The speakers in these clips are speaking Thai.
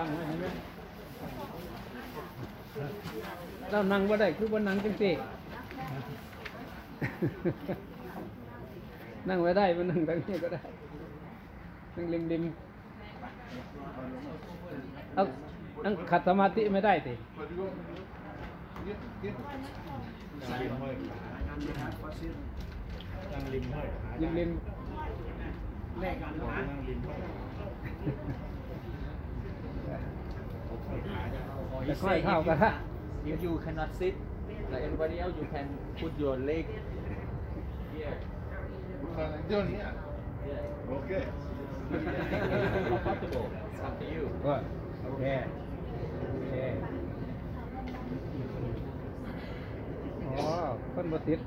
ตั้งไว้เห็นไหมเรานั่งบ่ได้คือบ่นั่งจังซี่นั่งไว้ได้บ่นั่งทางนี้ก็ได้ นั่งริมริมๆเอานั่งขัดสมาธิไม่ได้สินั่งริมห้อยขาริมริมแลกกันนะ นั่งริมห้อย จะค่อยเข้ากันฮะ If you cannot sit like everybody else, you can put your leg here. Yeah. Okay. Comfortable. It's up to you. ก็โอเคโอเคอ๋อคนบ่ติด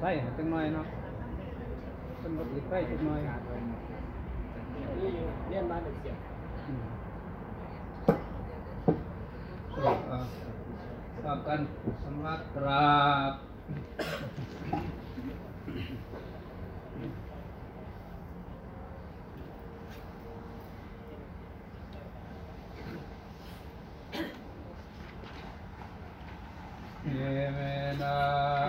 ไส้จังหน่อยเนาะคนบ่ติดไส้จังหน่อย เรียนบ้านเป็นเสียง อืมเอาฝ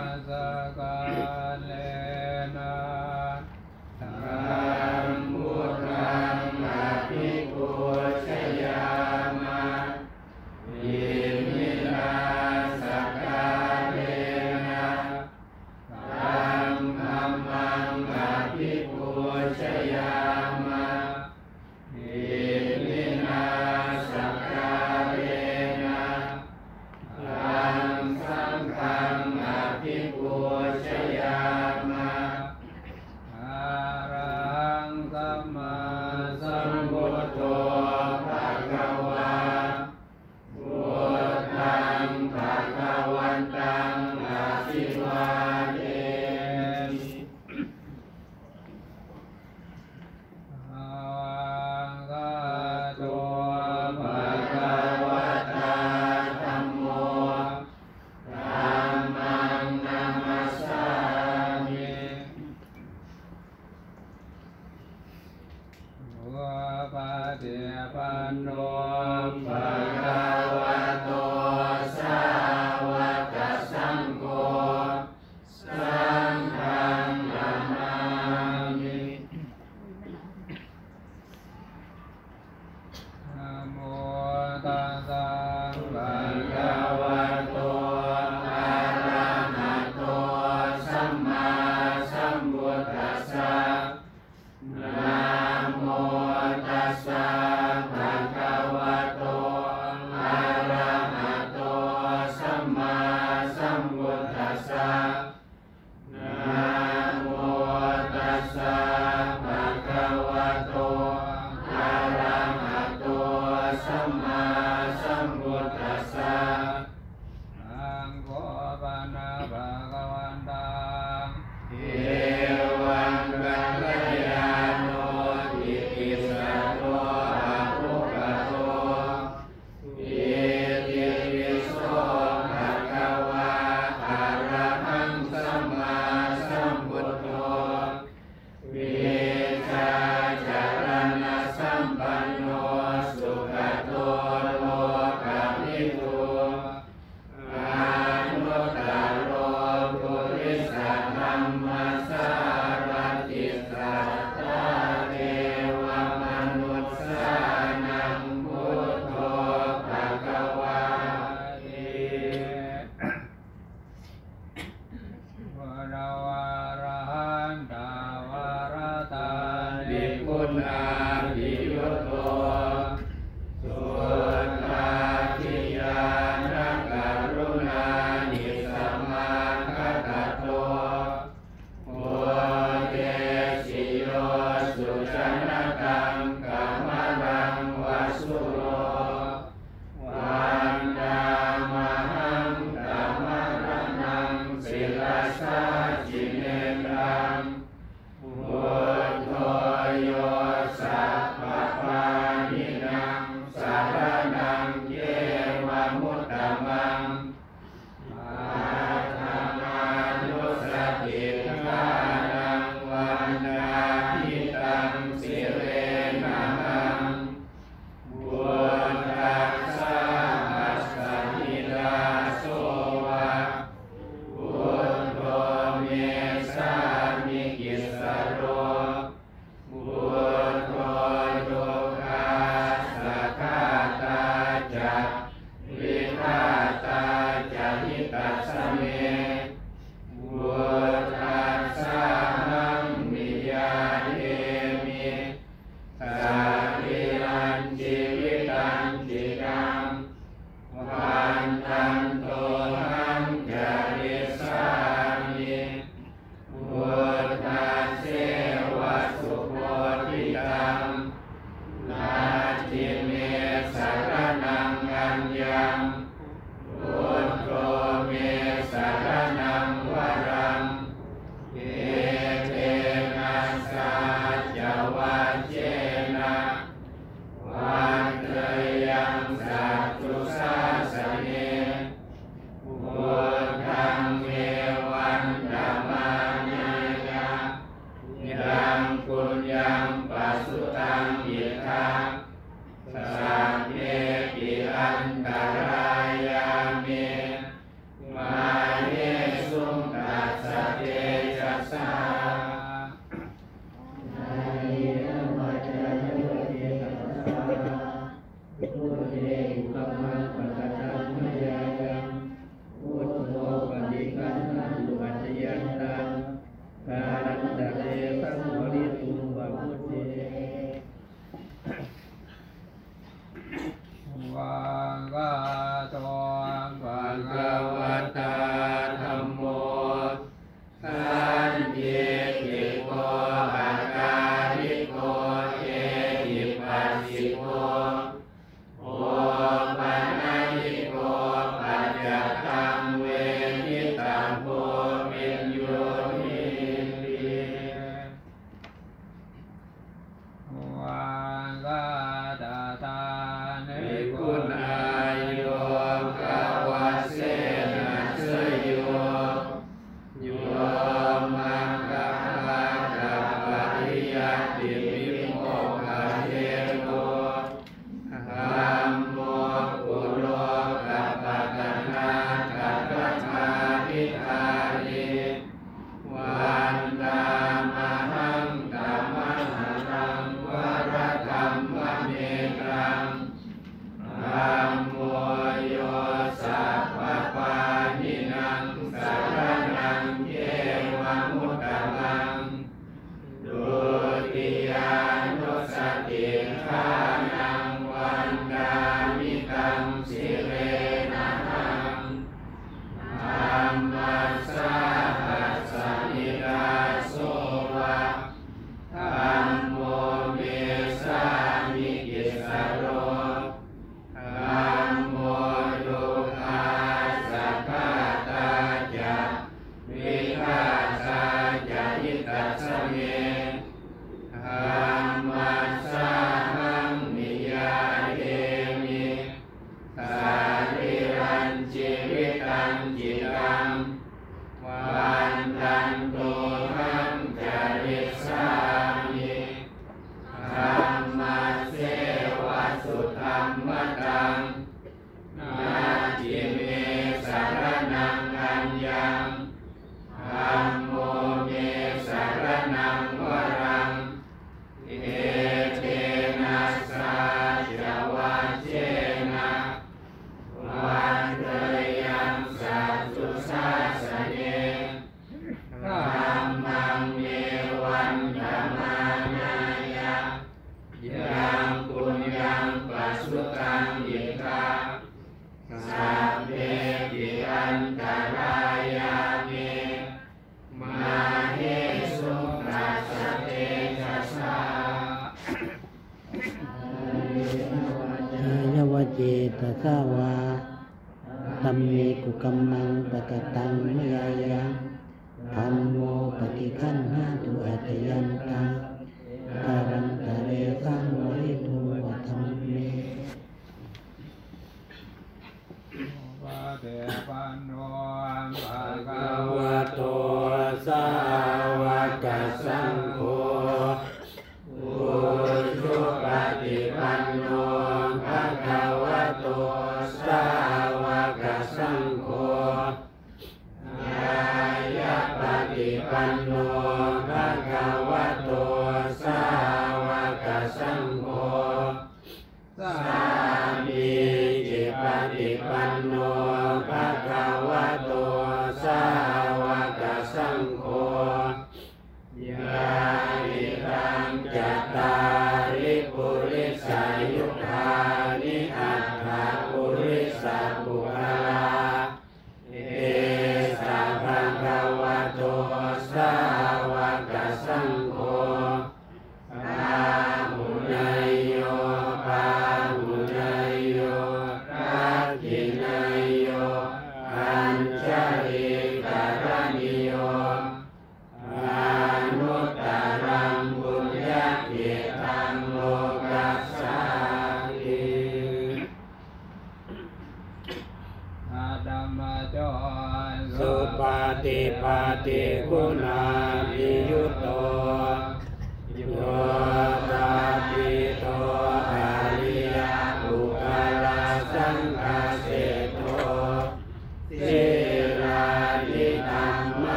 ธั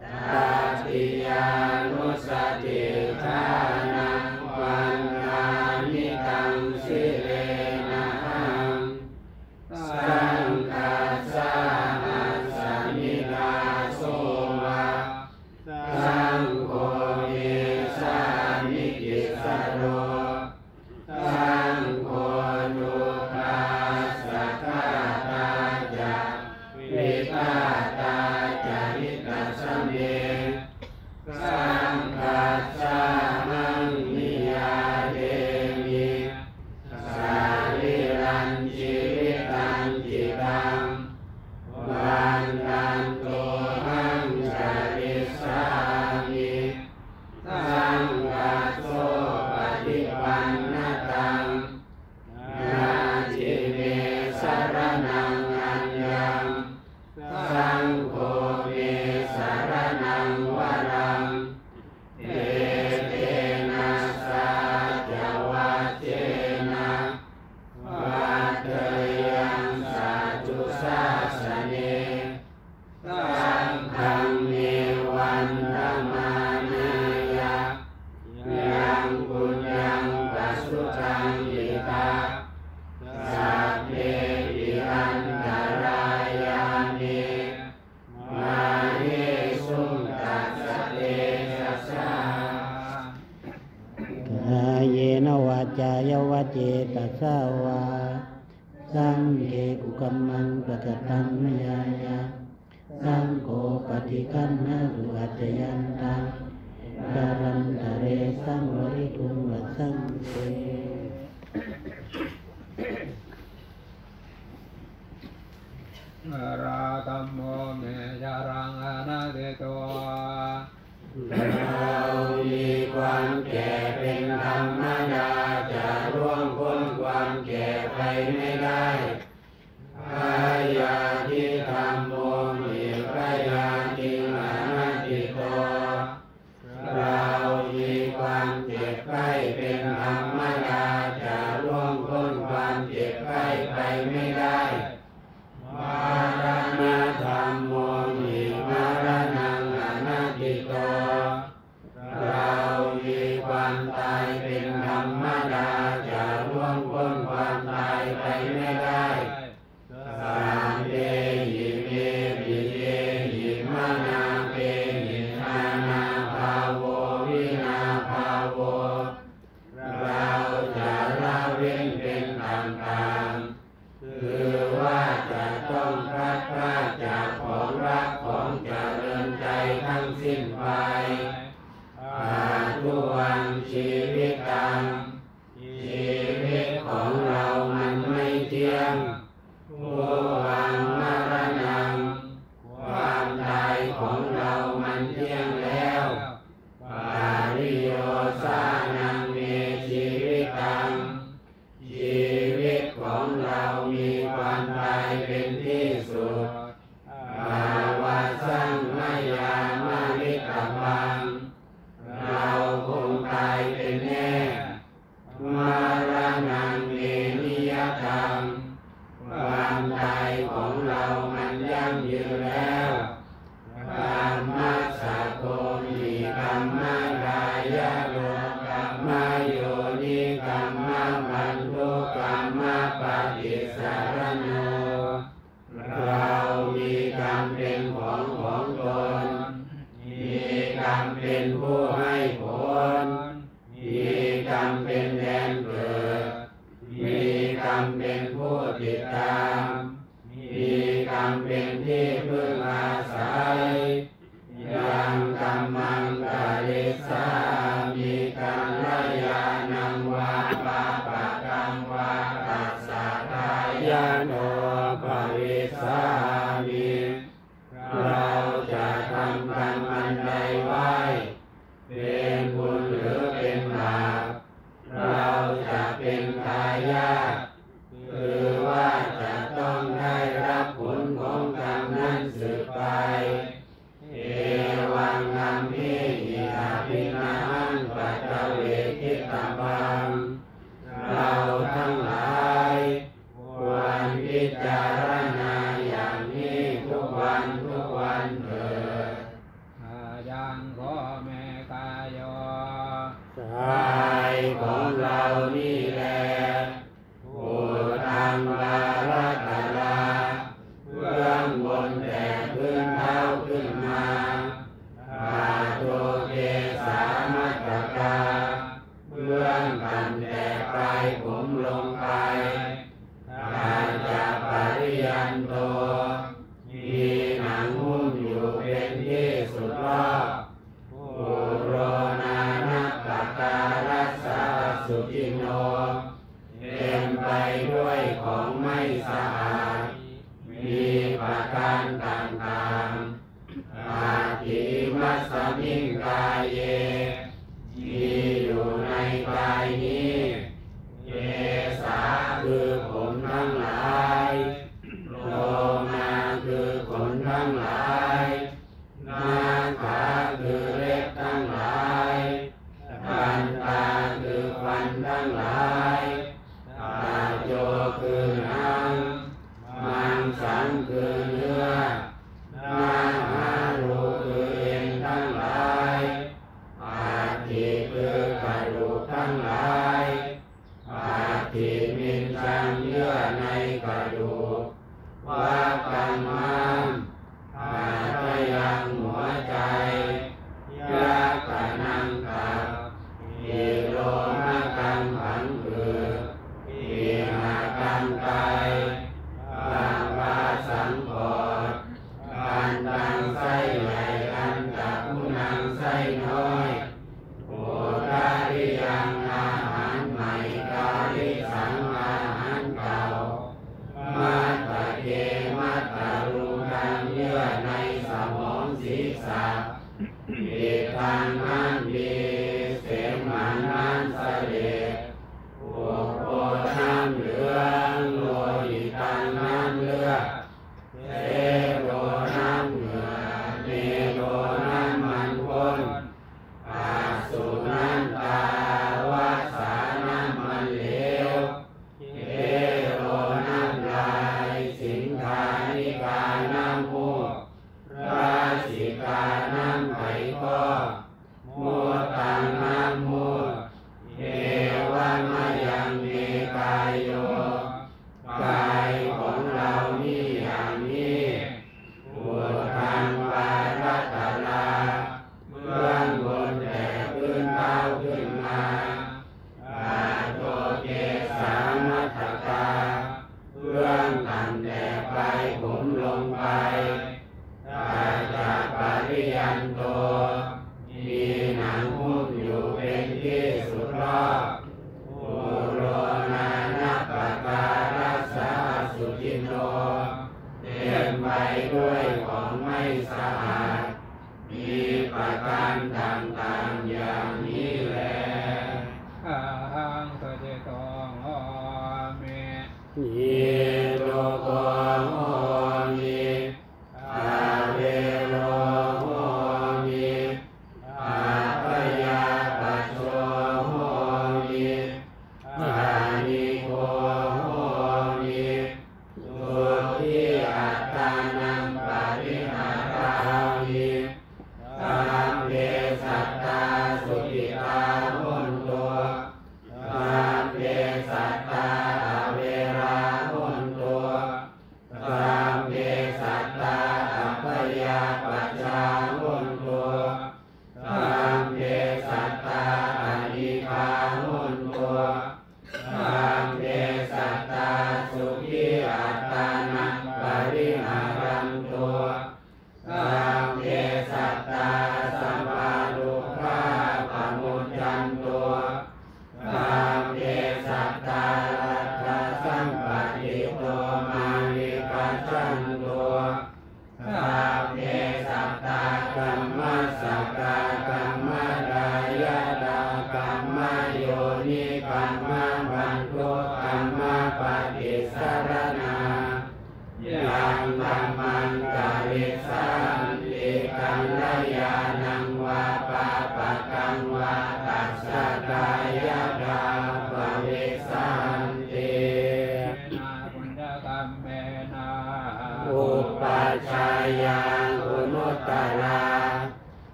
ต ส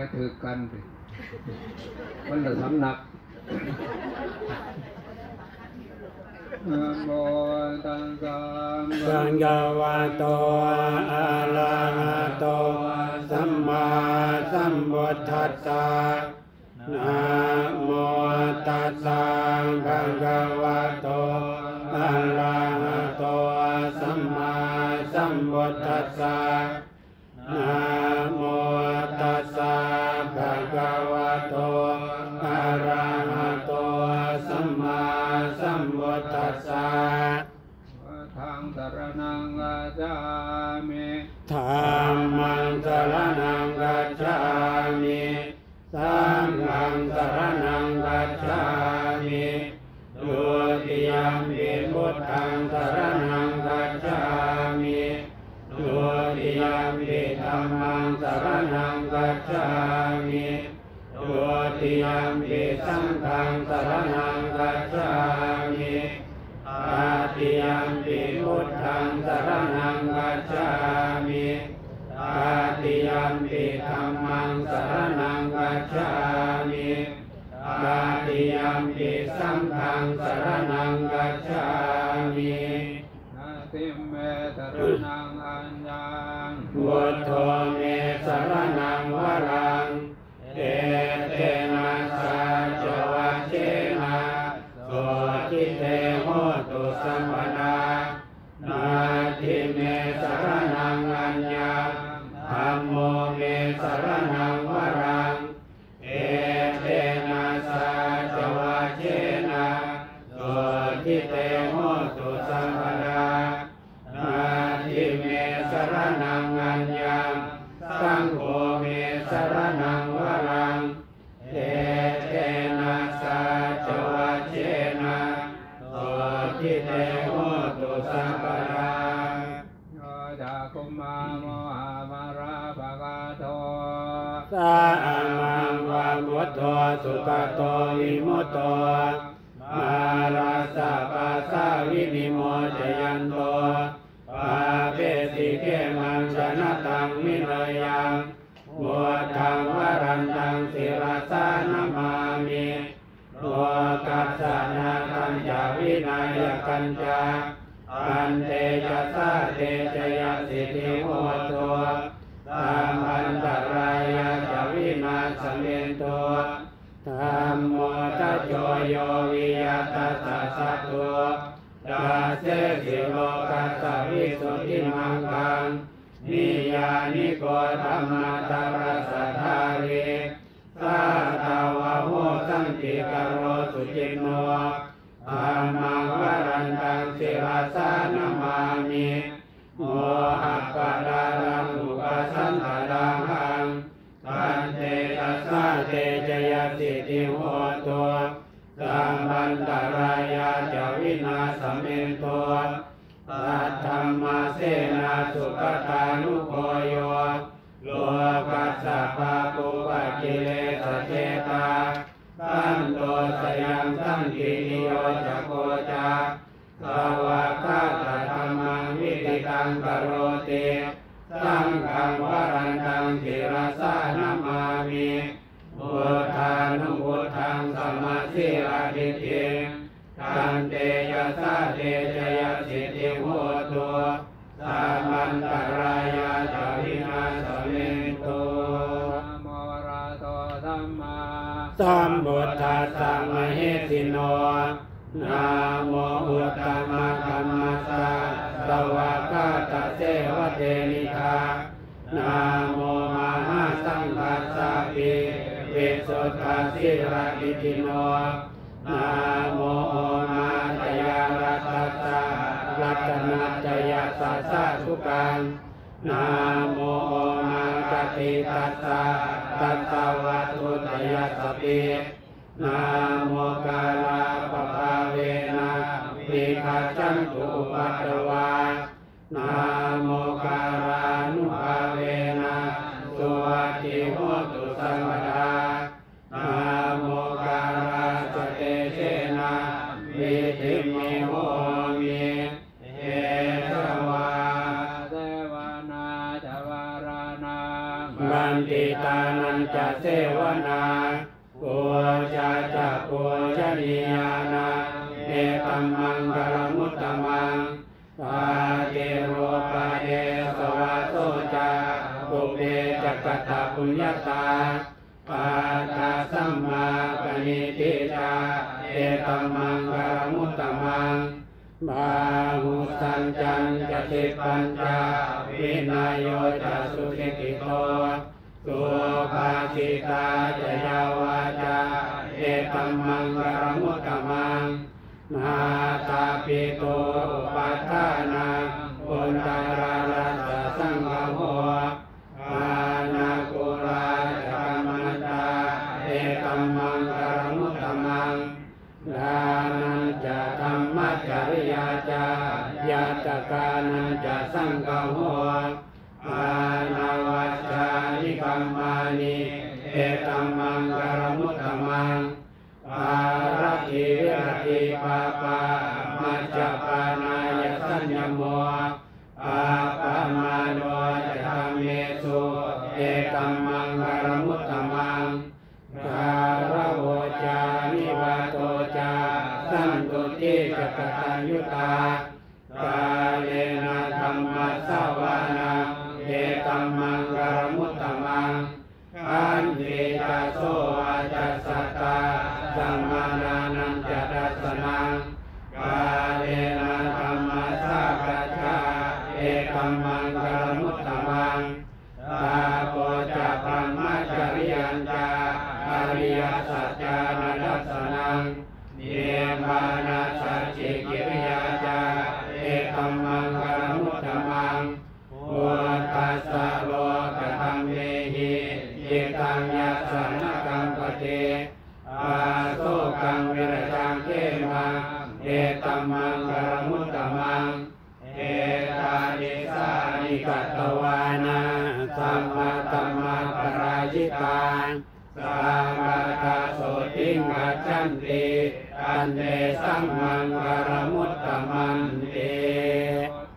ไเถือกันไปมันจะสำนัก गच्छामि धम्मं शरणं गच्छामि। सङ्घं शरणं गच्छामि। จยสิติโหตัวสัมบันตรายาจะวินาสเมตัวปัตธรมาเสนาสุขตานุโกโยโลกัสสะปะปุปะกิเลสเจตาตันโตสยามตันติโยจโกจาสวากาตธรรมังวิติตังกโร ทัสสมเหติโนนาโมอุตตมะกัมมัสสะสวากาตเสวเตนิทานาโมมาหาสังฆาสสะปิเวสุทัสสิระกิติโนนาโมโอนาตยารัตตารัตนาจยสัสสะสุกังนาโมโอนาตติตัสสะตัสสะวะทุตยสปิ นาโมกาลาปภาเวนะปิคาจันตุปะตวานาม ฏิปัญจ ยาตกานัจะสังฆโหอานาวาชานิกัมมานิเอตัมมังกรมุตตมังปารติวิรติปาปามัจจปา ตตวานาสัมมาตัมมาปรายิตาสัมมาตาโสติงกัจจันติตันเตสัมมังกรมุตตมันเต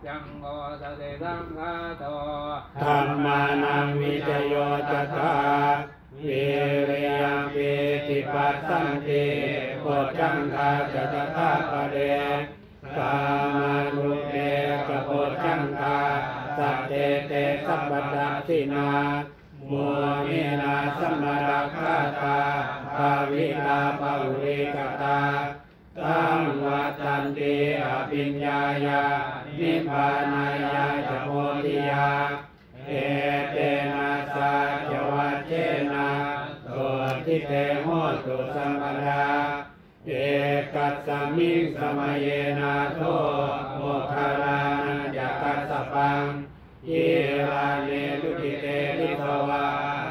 ยังโอสติสังฆาโตธรรมานังวิจโยจตาวิริยังปิติปัสสันติโพจังคาจตถาปเดกามา สัตเตเตสัพพดัสินาโมนินาสัมมาราคาตาภาวิลาภาวุริกตาตังวัตันติอภิญญายานิพานายาจโพธิยาเอเตนะสาจวัจเจนะโสทิเตโหตุสัมปดาเอกัสสมิงสมัยนาโท ปังอิราเลลุกิเตลิทวา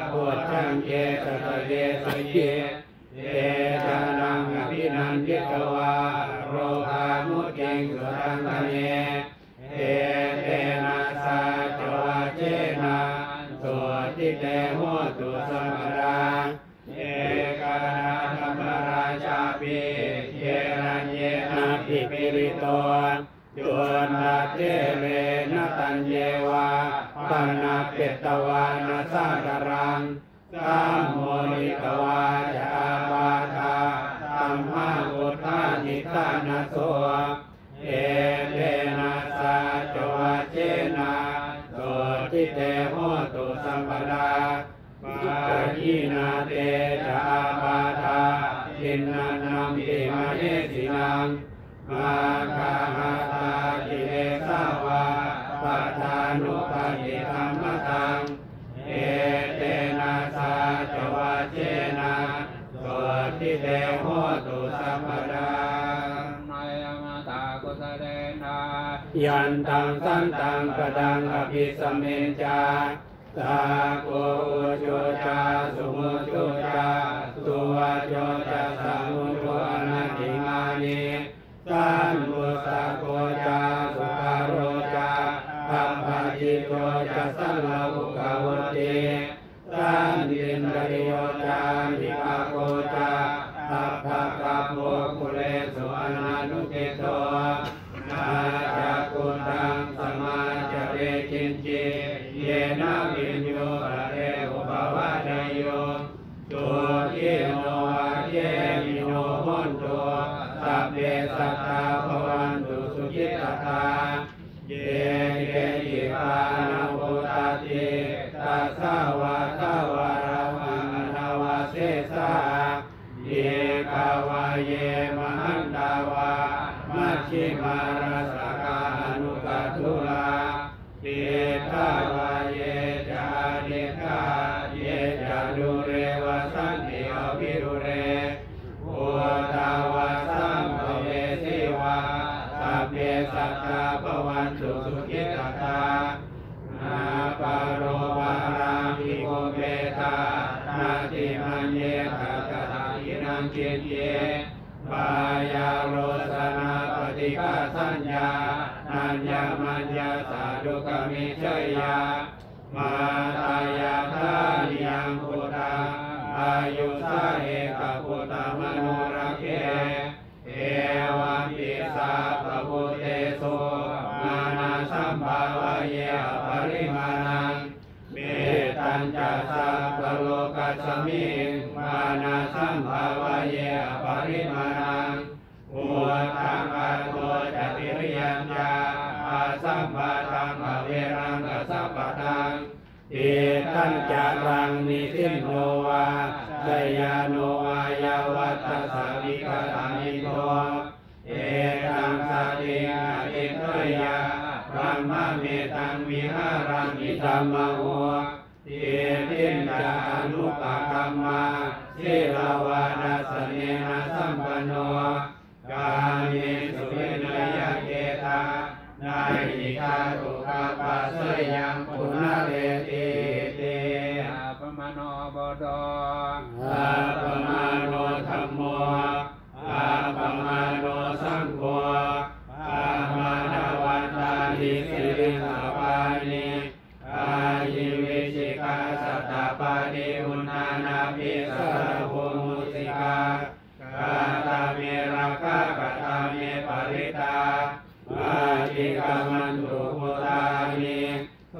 โพชังเยสตเยสเยเอจานังอภินันทิตวาโรคามุติงสุตังคเนเอเตนะสาจวาเจนะโสติเตโหตุสมปดาเอกานาธรรมราชาปิเยรัญเยนะปิปิริโต จุนนาเทเรนะตัญเยวาปันนาเปตตวานาสาตรังสัมโมนิกวาจาปาทาตัมมาอุทธานิทานาโสเอเตนะสาจวะเจนะโสติเตโหตุสัมปดาปายินาเตจาปาทาทินนานัมปิมาเยสินังมาคาหา นุปาติธรรมตัง เอเตนะสาจวะเจนะโสติเตโหตุสัมปดานายมาตากุสเดนายันตังสันตังปะดังอภิสมเมนจาสาโกอุโจจาสุโมโจจาสุวะโจจาสังมุโทอนาติมานิสันมุสะโกันตุพุตานิโต